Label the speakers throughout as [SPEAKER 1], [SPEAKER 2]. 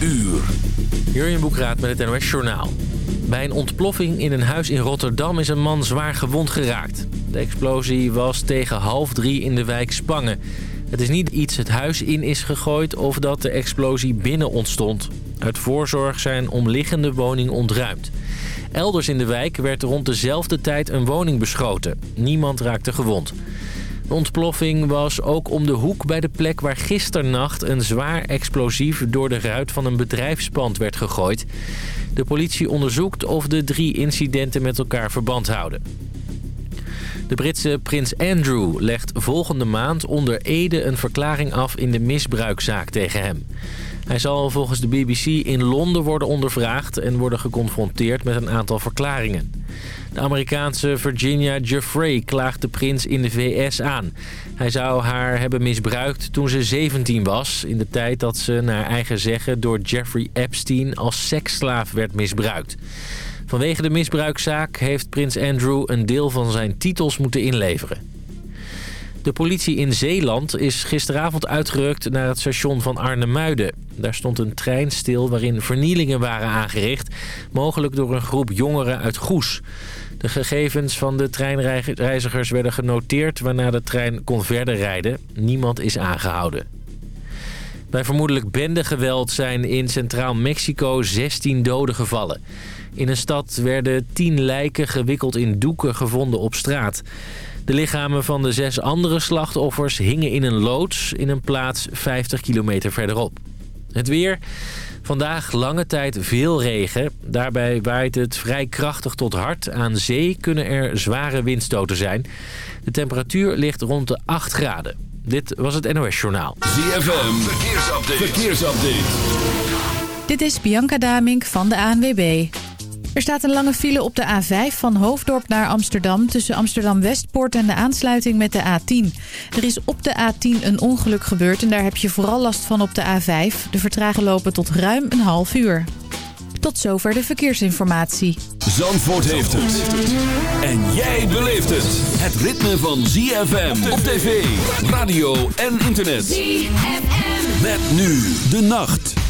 [SPEAKER 1] uur. Jurjen Boekraat met het NOS Journaal. Bij een ontploffing in een huis in Rotterdam is een man zwaar gewond geraakt. De explosie was tegen half drie in de wijk Spangen. Het is niet iets het huis in is gegooid of dat de explosie binnen ontstond. Uit voorzorg zijn omliggende woning ontruimd. Elders in de wijk werd rond dezelfde tijd een woning beschoten. Niemand raakte gewond. De ontploffing was ook om de hoek bij de plek waar gisternacht een zwaar explosief door de ruit van een bedrijfspand werd gegooid. De politie onderzoekt of de drie incidenten met elkaar verband houden. De Britse prins Andrew legt volgende maand onder Ede een verklaring af in de misbruikzaak tegen hem. Hij zal volgens de BBC in Londen worden ondervraagd en worden geconfronteerd met een aantal verklaringen. De Amerikaanse Virginia Jeffrey klaagt de prins in de VS aan. Hij zou haar hebben misbruikt toen ze 17 was... in de tijd dat ze naar eigen zeggen door Jeffrey Epstein als seksslaaf werd misbruikt. Vanwege de misbruikzaak heeft prins Andrew een deel van zijn titels moeten inleveren. De politie in Zeeland is gisteravond uitgerukt naar het station van Arnhemuiden. Daar stond een trein stil waarin vernielingen waren aangericht... mogelijk door een groep jongeren uit Goes. De gegevens van de treinreizigers werden genoteerd... waarna de trein kon verder rijden. Niemand is aangehouden. Bij vermoedelijk bendegeweld zijn in Centraal Mexico 16 doden gevallen. In een stad werden 10 lijken gewikkeld in doeken gevonden op straat. De lichamen van de zes andere slachtoffers hingen in een loods in een plaats 50 kilometer verderop. Het weer. Vandaag lange tijd veel regen. Daarbij waait het vrij krachtig tot hard. Aan zee kunnen er zware windstoten zijn. De temperatuur ligt rond de 8 graden. Dit was het NOS Journaal.
[SPEAKER 2] ZFM, verkeersupdate. verkeersupdate.
[SPEAKER 3] Dit is Bianca Damink van de ANWB. Er staat een lange file op de A5 van Hoofddorp naar Amsterdam... tussen Amsterdam-Westpoort en de aansluiting met de A10. Er is op de A10 een ongeluk gebeurd en daar heb je vooral last van op de A5. De vertragen lopen tot ruim een half uur. Tot zover de verkeersinformatie.
[SPEAKER 2] Zandvoort heeft het. En jij beleeft het. Het ritme van ZFM op tv, radio en internet. ZFM. Met nu de nacht.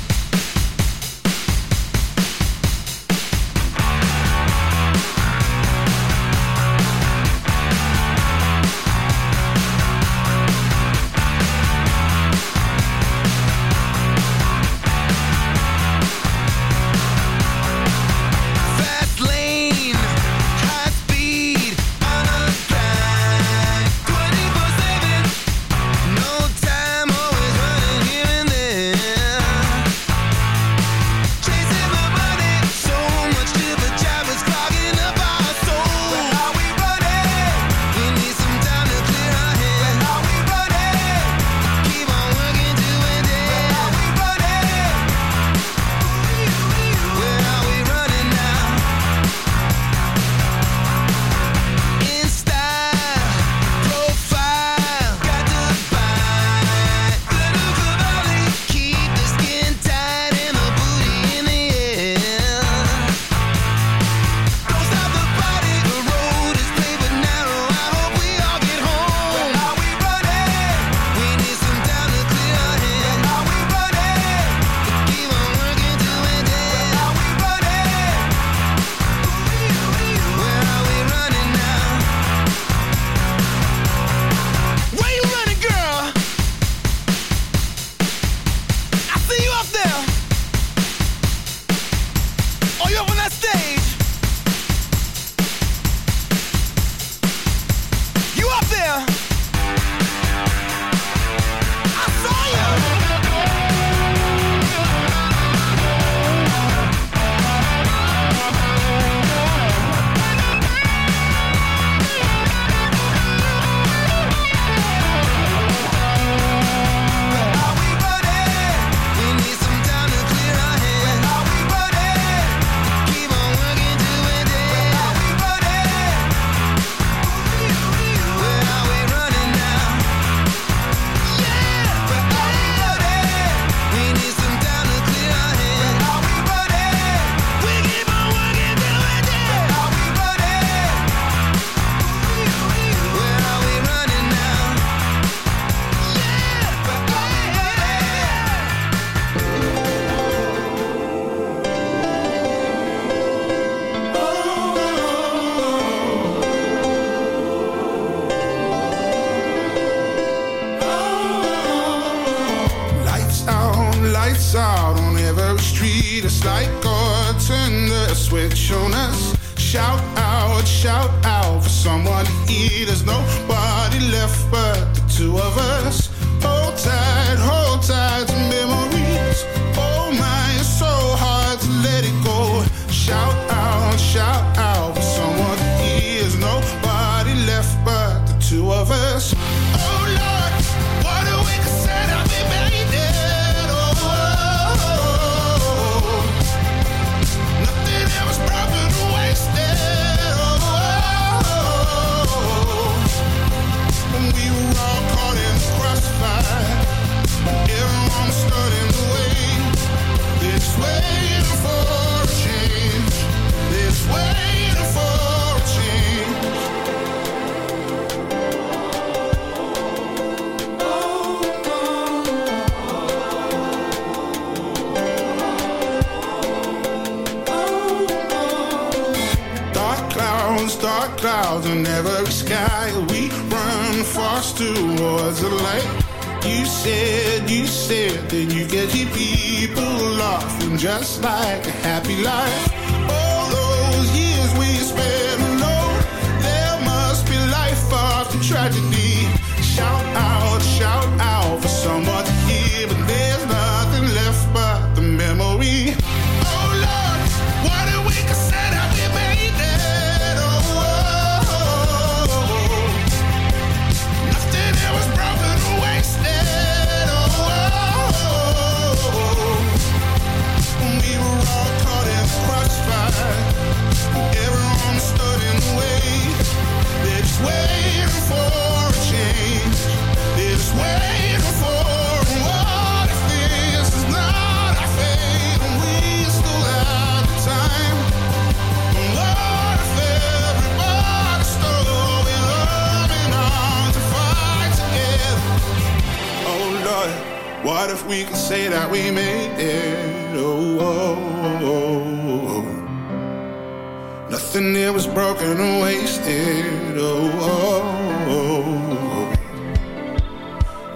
[SPEAKER 4] something here was broken and wasted. Oh, oh, oh,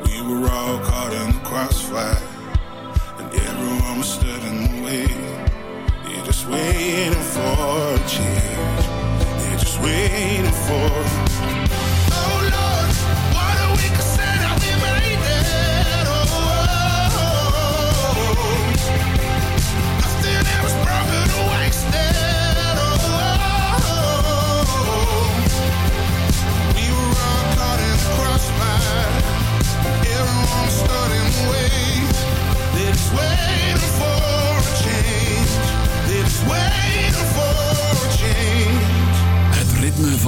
[SPEAKER 4] we were all caught in the crossfire, and everyone was stood in the way. They're just waiting for a change. They're just waiting for.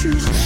[SPEAKER 5] choose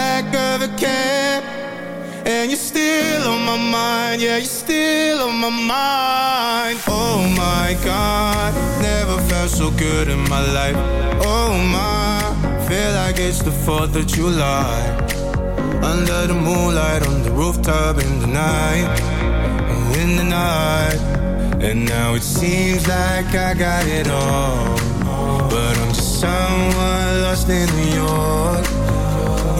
[SPEAKER 5] back
[SPEAKER 6] of
[SPEAKER 7] a cab. And you're still on my mind Yeah, you're still on my mind. Oh my God Never felt so good in my life. Oh my Feel like it's the 4th of July. Under the moonlight On the rooftop in the night. In the night. And now it seems like I got it all. But I'm just someone lost in New York.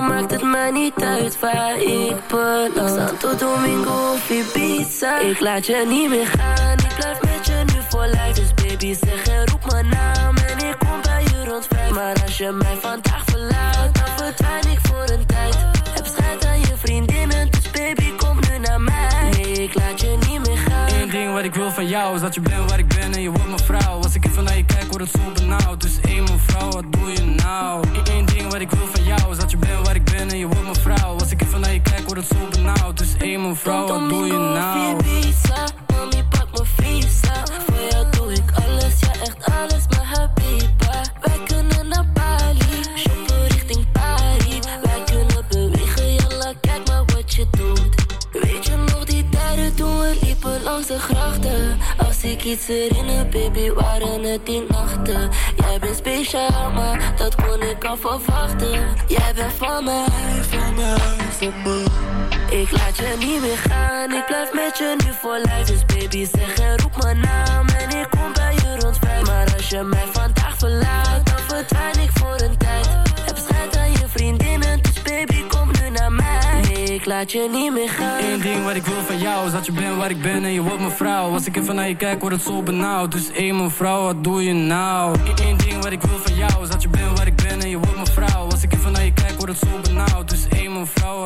[SPEAKER 8] Maakt het mij niet uit waar ik beland. Santo Domingo of Ibiza. Ik laat je niet meer gaan. Ik blijf met je nu voor lijf. Dus baby zeg en roep mijn naam. En ik kom bij je rond vijf. Maar als je mij vandaag verlaat, dan verdwijn ik voor een tijd. Heb schijt aan je vriendinnen. Dus baby kom nu naar mij. Nee, ik laat je niet meer gaan.
[SPEAKER 9] Eén ding wat ik wil van jou is dat je bent waar ik ben en je wordt mijn vrouw. Als ik even naar je kijk, word het zo benauwd. Dus één mevrouw, wat doe je nou? Eén ding wat ik wil van jou is dat
[SPEAKER 8] Baby, waren het die nachten. Jij bent speciaal, maar dat kon ik al verwachten. Jij bent van mij, van mij, van mij. Ik laat je niet meer gaan, ik blijf met je nu voor lijf. Dus baby zeg en roep mijn naam en ik kom bij je rond vijf. Maar als je mij vandaag verlaat, dan verdwijn ik voor een tijd. Laat je niet meer gaan.
[SPEAKER 9] Eén ding wat ik wil van jou is dat je bent waar ik ben en je wordt mijn vrouw. Als ik even naar je kijk, word het zo benauwd. Dus één mevrouw, wat doe je nou? Eén ding wat ik wil van jou is dat je bent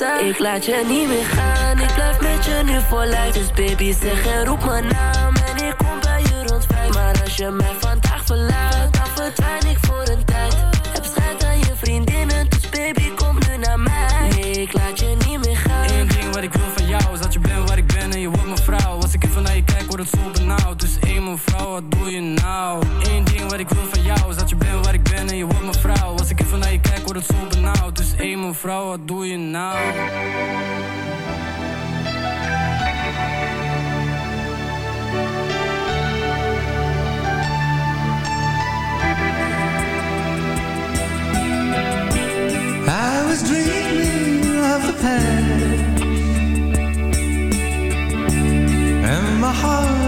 [SPEAKER 8] Ik laat je niet meer gaan, ik blijf met je nu voor. Dus baby zeg en roep mijn naam en ik kom bij je rond. Maar als je mij vandaag verlaat, dan verdwijn ik voor een tijd. Heb schijt aan je vriendinnen, dus baby kom nu naar mij. Nee, ik laat je niet meer gaan.
[SPEAKER 9] Eén ding wat ik wil van jou is dat je bent waar ik ben en je wordt mijn vrouw. Als ik even naar je kijk, word het zo benauwd. Dus één mevrouw, wat doe je nou? Eén ding wat ik wil van jou is dat je bent waar ik ben en je wordt mijn zo benauwd. Dus één mevrouw, wat doe je nou?
[SPEAKER 10] I was dreaming of the past And my heart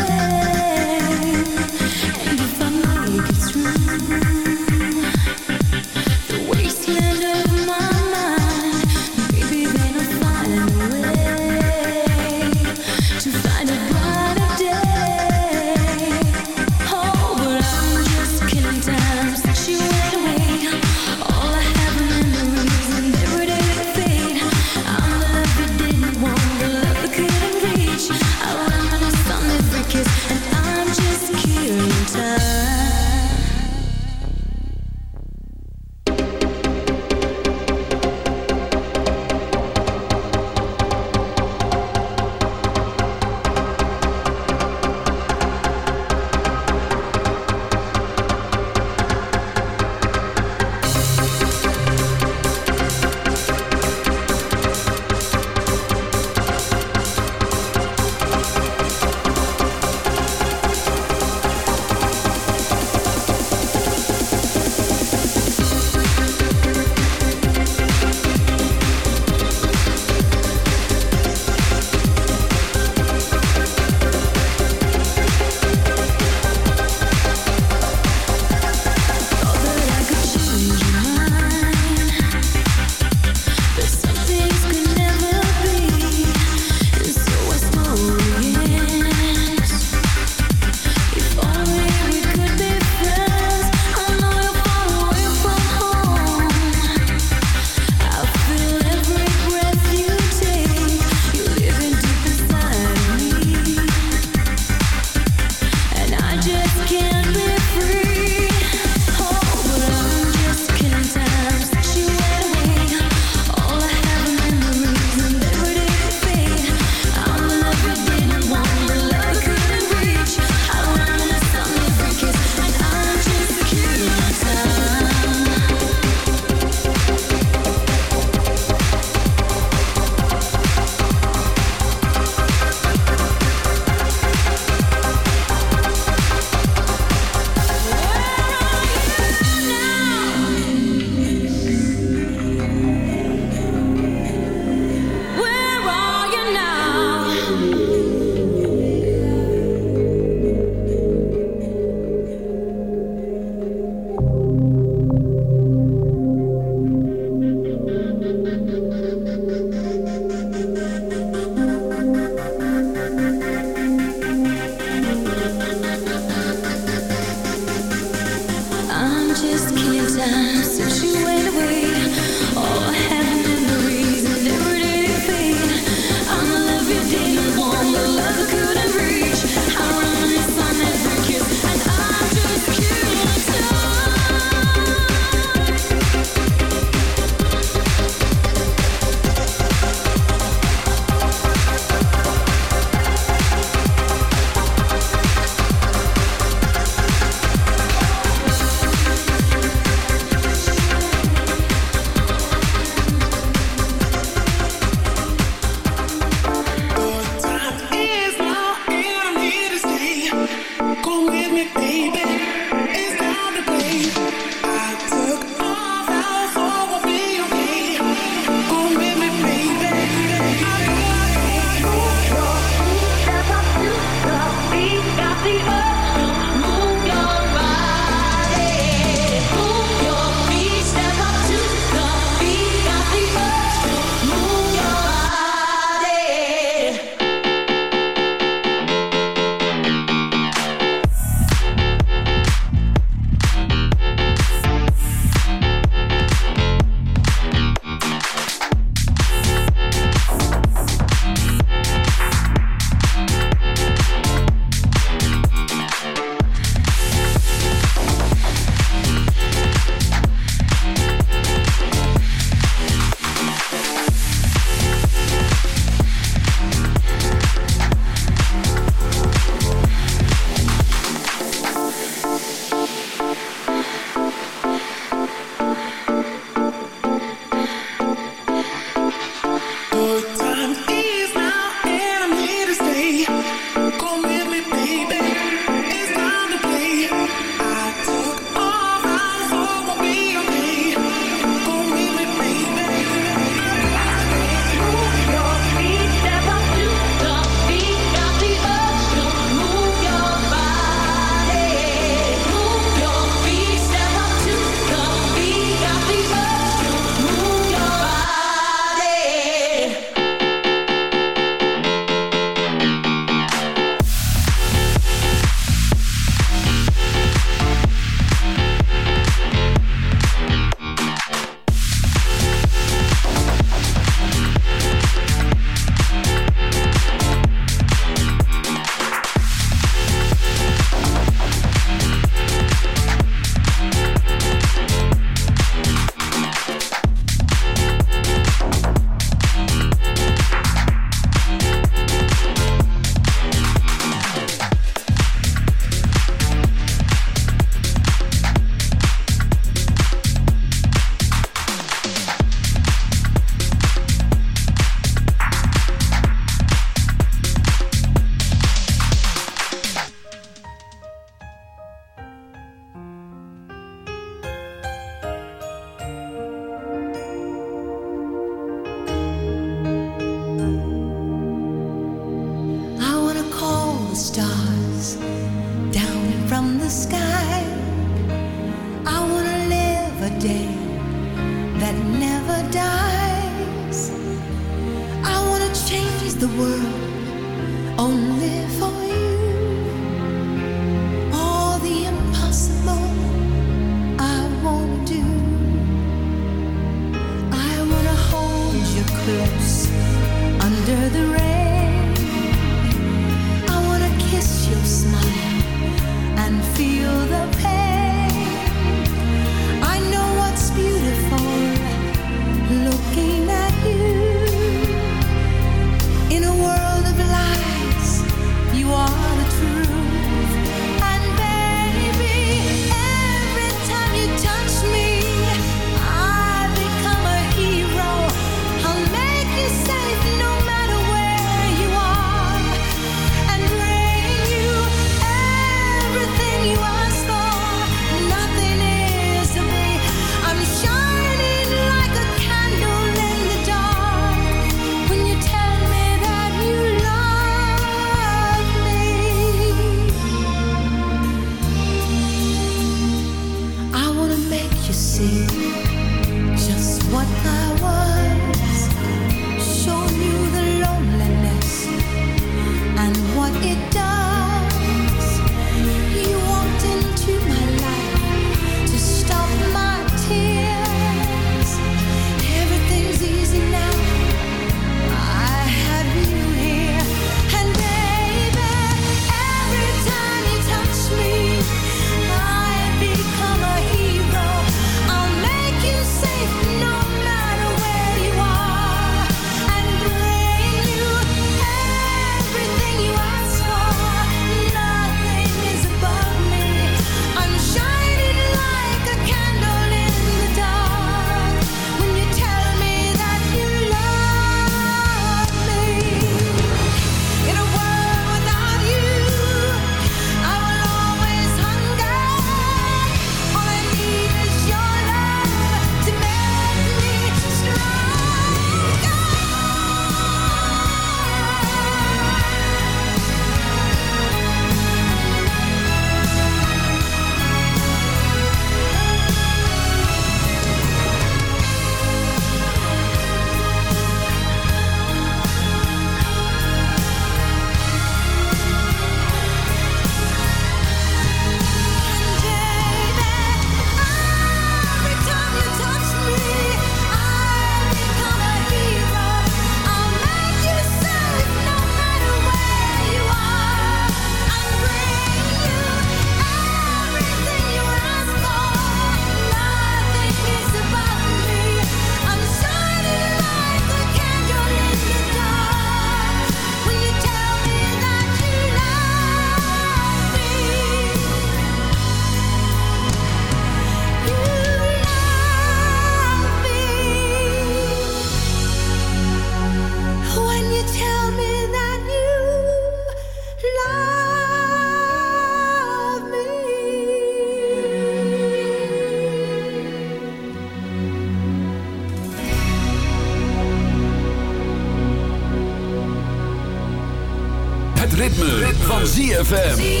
[SPEAKER 2] ZFM.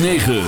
[SPEAKER 11] 9.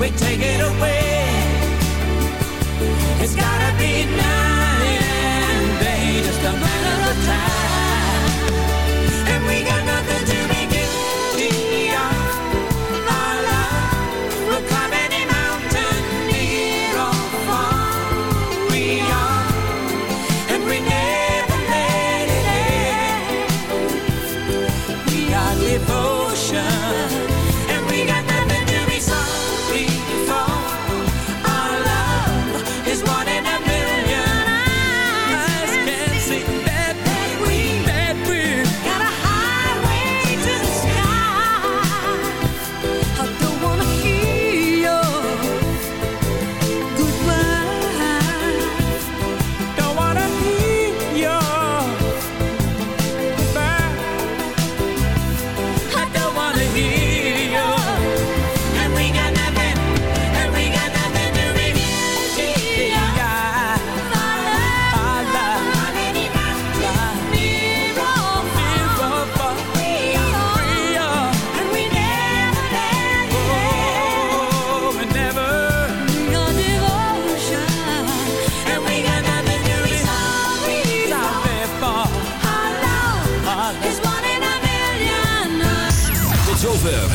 [SPEAKER 11] we
[SPEAKER 2] take it away. It's gotta be nine. and just a matter of time. And we got nothing.